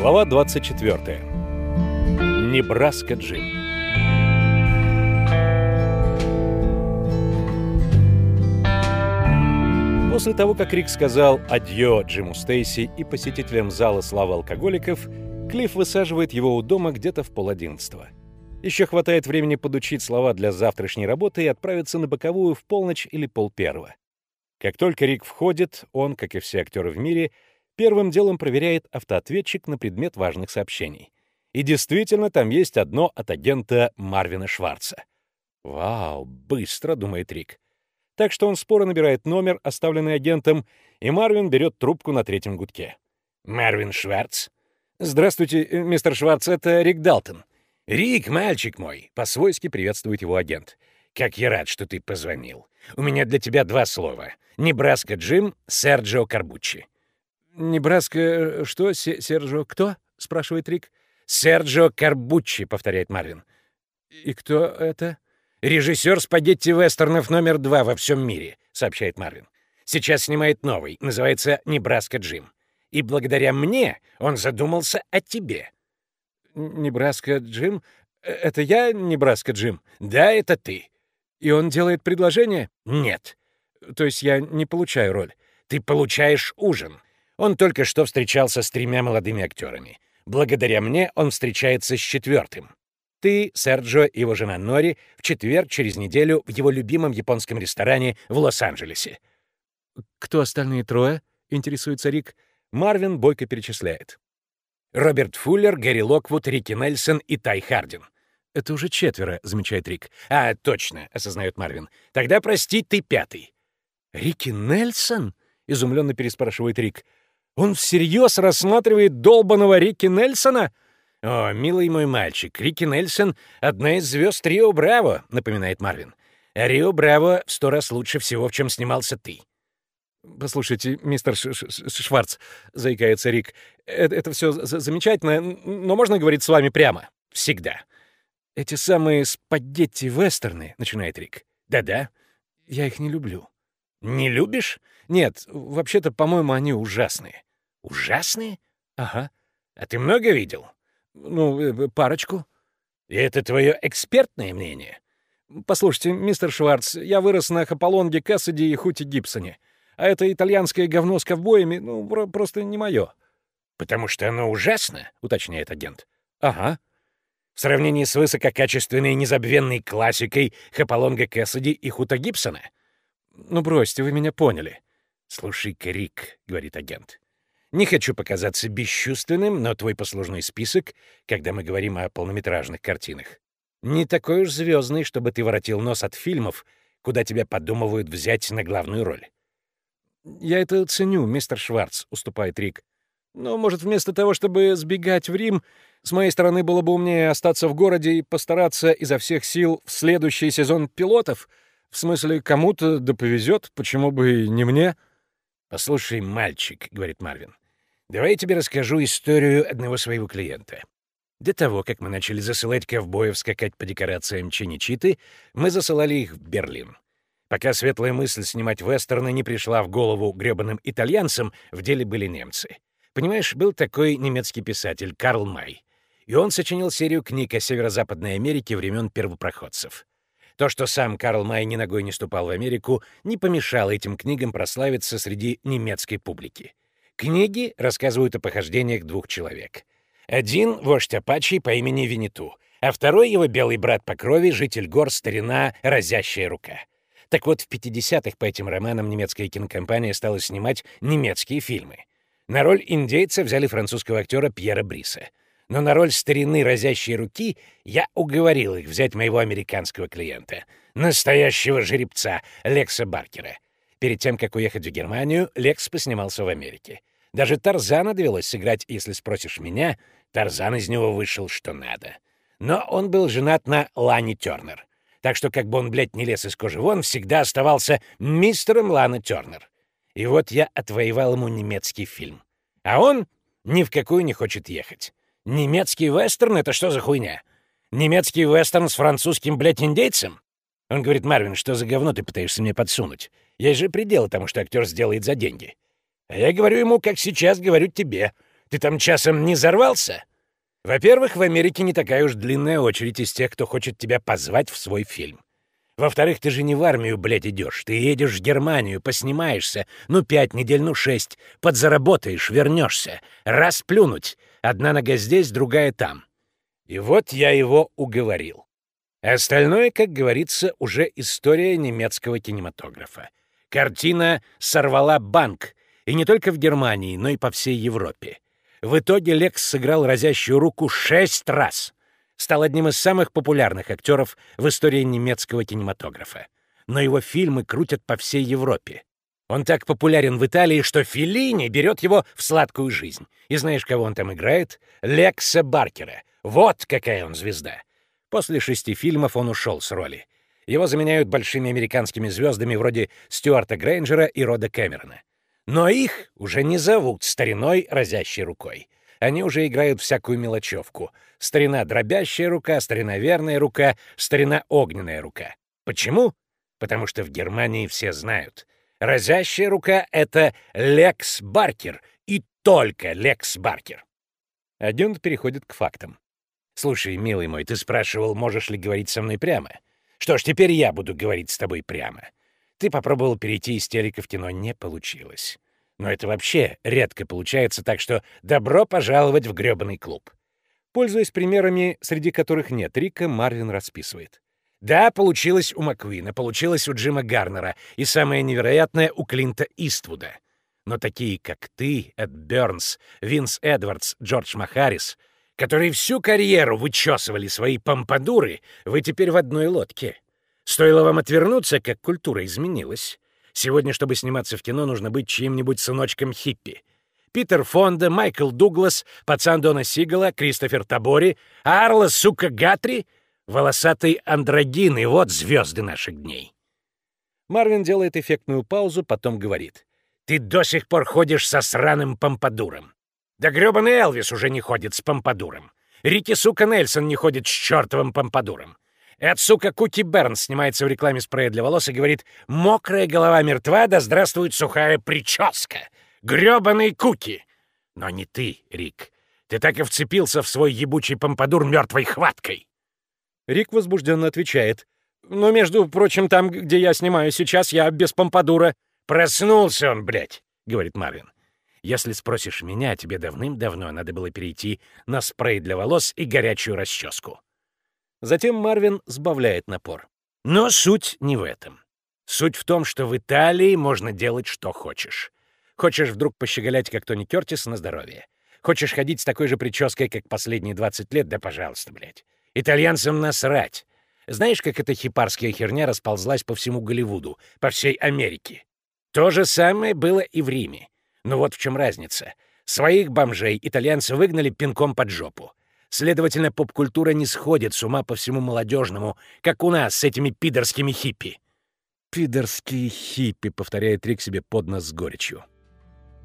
Глава 24. Небраска Джим. После того, как Рик сказал «адьё» Джиму Стейси и посетителям зала славы алкоголиков, Клифф высаживает его у дома где-то в полодиннадцатого. Еще хватает времени подучить слова для завтрашней работы и отправиться на боковую в полночь или полпервого. Как только Рик входит, он, как и все актеры в мире, первым делом проверяет автоответчик на предмет важных сообщений. И действительно, там есть одно от агента Марвина Шварца. «Вау, быстро», — думает Рик. Так что он споро набирает номер, оставленный агентом, и Марвин берет трубку на третьем гудке. «Марвин Шварц?» «Здравствуйте, э, мистер Шварц, это Рик Далтон». «Рик, мальчик мой!» — по-свойски приветствует его агент. «Как я рад, что ты позвонил. У меня для тебя два слова. Небраска Джим, Серджио Корбуччи». «Небраска... Э, что? Серджио кто?» — спрашивает Рик. «Серджио Корбуччи», — повторяет Марвин. «И кто это?» «Режиссер спагетти-вестернов номер два во всем мире», — сообщает Марвин. «Сейчас снимает новый, называется «Небраска Джим». И благодаря мне он задумался о тебе». «Небраска Джим? Э, это я, Небраска Джим?» «Да, это ты». «И он делает предложение?» «Нет». «То есть я не получаю роль?» «Ты получаешь ужин. Он только что встречался с тремя молодыми актерами. Благодаря мне он встречается с четвертым. Ты, Серджо и его жена Нори в четверг через неделю в его любимом японском ресторане в Лос-Анджелесе. «Кто остальные трое?» — интересуется Рик. Марвин бойко перечисляет. Роберт Фуллер, Гэри Локвуд, Рики Нельсон и Тай Хардин. «Это уже четверо», — замечает Рик. «А, точно», — осознает Марвин. «Тогда, прости, ты пятый». «Рики Нельсон?» — изумленно переспрашивает Рик. Он всерьез рассматривает долбаного Рики Нельсона? «О, милый мой мальчик, Рики Нельсон — одна из звезд Рио Браво», — напоминает Марвин. «А Рио Браво в сто раз лучше всего, в чем снимался ты». «Послушайте, мистер Ш -Ш Шварц», — заикается Рик, это, — «это все замечательно, но можно говорить с вами прямо?» «Всегда». «Эти самые спагетти-вестерны», — начинает Рик. «Да-да». «Я их не люблю». «Не любишь?» «Нет, вообще-то, по-моему, они ужасные». Ужасные? Ага. А ты много видел? Ну, э, э, парочку. И это твое экспертное мнение? Послушайте, мистер Шварц, я вырос на Хаполонге Кассиди и Хути Гибсоне. А это итальянское говно с ковбоями, ну, просто не мое. Потому что оно ужасно, уточняет агент. Ага. В сравнении с высококачественной незабвенной классикой Хаполонга Кассиди и Хута Гибсона? Ну, бросьте, вы меня поняли. Слушай-ка, Рик, говорит агент, не хочу показаться бесчувственным, но твой послужной список, когда мы говорим о полнометражных картинах, не такой уж звездный, чтобы ты воротил нос от фильмов, куда тебя подумывают взять на главную роль. «Я это ценю, мистер Шварц», — уступает Рик. «Но, может, вместо того, чтобы сбегать в Рим, с моей стороны было бы умнее остаться в городе и постараться изо всех сил в следующий сезон пилотов? В смысле, кому-то да повезет, почему бы и не мне?» «Послушай, мальчик», — говорит Марвин, — «давай я тебе расскажу историю одного своего клиента. До того, как мы начали засылать ковбоев скакать по декорациям Чиничиты, мы засылали их в Берлин. Пока светлая мысль снимать вестерны не пришла в голову грёбаным итальянцам, в деле были немцы. Понимаешь, был такой немецкий писатель Карл Май, и он сочинил серию книг о Северо-Западной Америке времен первопроходцев. То, что сам Карл Май ни ногой не ступал в Америку, не помешало этим книгам прославиться среди немецкой публики. Книги рассказывают о похождениях двух человек. Один — вождь Апачи по имени Винету, а второй — его белый брат по крови, житель гор старина «Разящая рука». Так вот, в 50-х по этим романам немецкая кинокомпания стала снимать немецкие фильмы. На роль индейца взяли французского актера Пьера Бриса — но на роль старины разящей руки я уговорил их взять моего американского клиента, настоящего жеребца Лекса Баркера. Перед тем, как уехать в Германию, Лекс поснимался в Америке. Даже Тарзана довелось сыграть, если спросишь меня, Тарзан из него вышел что надо. Но он был женат на Лане Тернер. Так что, как бы он, блядь, не лез из кожи вон, всегда оставался мистером Лана Тернер. И вот я отвоевал ему немецкий фильм. А он ни в какую не хочет ехать. Немецкий вестерн — это что за хуйня? Немецкий вестерн с французским, блядь, индейцем? Он говорит, Марвин, что за говно ты пытаешься мне подсунуть? Есть же пределы тому, что актер сделает за деньги. А я говорю ему, как сейчас говорю тебе. Ты там часом не взорвался? Во-первых, в Америке не такая уж длинная очередь из тех, кто хочет тебя позвать в свой фильм. Во-вторых, ты же не в армию, блядь, идешь. Ты едешь в Германию, поснимаешься. Ну, пять недель, ну, шесть. Подзаработаешь, вернешься. Раз плюнуть. Одна нога здесь, другая там. И вот я его уговорил. Остальное, как говорится, уже история немецкого кинематографа. Картина сорвала банк. И не только в Германии, но и по всей Европе. В итоге Лекс сыграл разящую руку шесть раз. Стал одним из самых популярных актеров в истории немецкого кинематографа. Но его фильмы крутят по всей Европе. Он так популярен в Италии, что Феллини берет его в сладкую жизнь. И знаешь, кого он там играет? Лекса Баркера. Вот какая он звезда. После шести фильмов он ушел с роли. Его заменяют большими американскими звездами вроде Стюарта Грейнджера и Рода Кэмерона. Но их уже не зовут стариной, разящей рукой. Они уже играют всякую мелочевку. Старина дробящая рука, старина верная рука, старина огненная рука. Почему? Потому что в Германии все знают. Разящая рука — это Лекс Баркер, и только Лекс Баркер. Адюнт переходит к фактам. «Слушай, милый мой, ты спрашивал, можешь ли говорить со мной прямо? Что ж, теперь я буду говорить с тобой прямо. Ты попробовал перейти из телека в кино, не получилось. Но это вообще редко получается, так что добро пожаловать в грёбаный клуб. Пользуясь примерами, среди которых нет Рика, Марвин расписывает. Да, получилось у Маквина, получилось у Джима Гарнера, и самое невероятное — у Клинта Иствуда. Но такие, как ты, Эд Бёрнс, Винс Эдвардс, Джордж Махарис, которые всю карьеру вычесывали свои помпадуры, вы теперь в одной лодке. Стоило вам отвернуться, как культура изменилась. Сегодня, чтобы сниматься в кино, нужно быть чьим-нибудь сыночком хиппи. Питер Фонда, Майкл Дуглас, пацан Дона Сигала, Кристофер Табори, Арла, сука, Гатри, волосатый андрогин, и вот звезды наших дней. Марвин делает эффектную паузу, потом говорит. «Ты до сих пор ходишь со сраным помпадуром. Да грёбаный Элвис уже не ходит с помпадуром. Рики, сука, Нельсон не ходит с чертовым помпадуром. Эд, сука, Куки Берн снимается в рекламе спрея для волос и говорит «Мокрая голова мертва, да здравствует сухая прическа! Грёбаный Куки!» Но не ты, Рик. Ты так и вцепился в свой ебучий помпадур мертвой хваткой. Рик возбужденно отвечает. «Но, между прочим, там, где я снимаю сейчас, я без помпадура». «Проснулся он, блядь!» — говорит Марвин. «Если спросишь меня, тебе давным-давно надо было перейти на спрей для волос и горячую расческу». Затем Марвин сбавляет напор. Но суть не в этом. Суть в том, что в Италии можно делать, что хочешь. Хочешь вдруг пощеголять, как Тони Кертис, на здоровье. Хочешь ходить с такой же прической, как последние 20 лет? Да пожалуйста, блядь. Итальянцам насрать. Знаешь, как эта хипарская херня расползлась по всему Голливуду, по всей Америке? То же самое было и в Риме. Но вот в чем разница. Своих бомжей итальянцы выгнали пинком под жопу. Следовательно, поп-культура не сходит с ума по всему молодежному, как у нас с этими пидорскими хиппи. «Пидорские хиппи», — повторяет Рик себе под нос с горечью.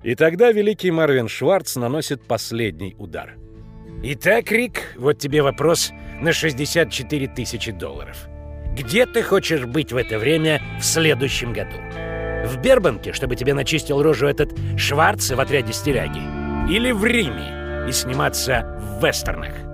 И тогда великий Марвин Шварц наносит последний удар. «Итак, Рик, вот тебе вопрос на 64 тысячи долларов. Где ты хочешь быть в это время в следующем году? В Бербанке, чтобы тебе начистил рожу этот Шварц в отряде стиляги? Или в Риме и сниматься вестернах?»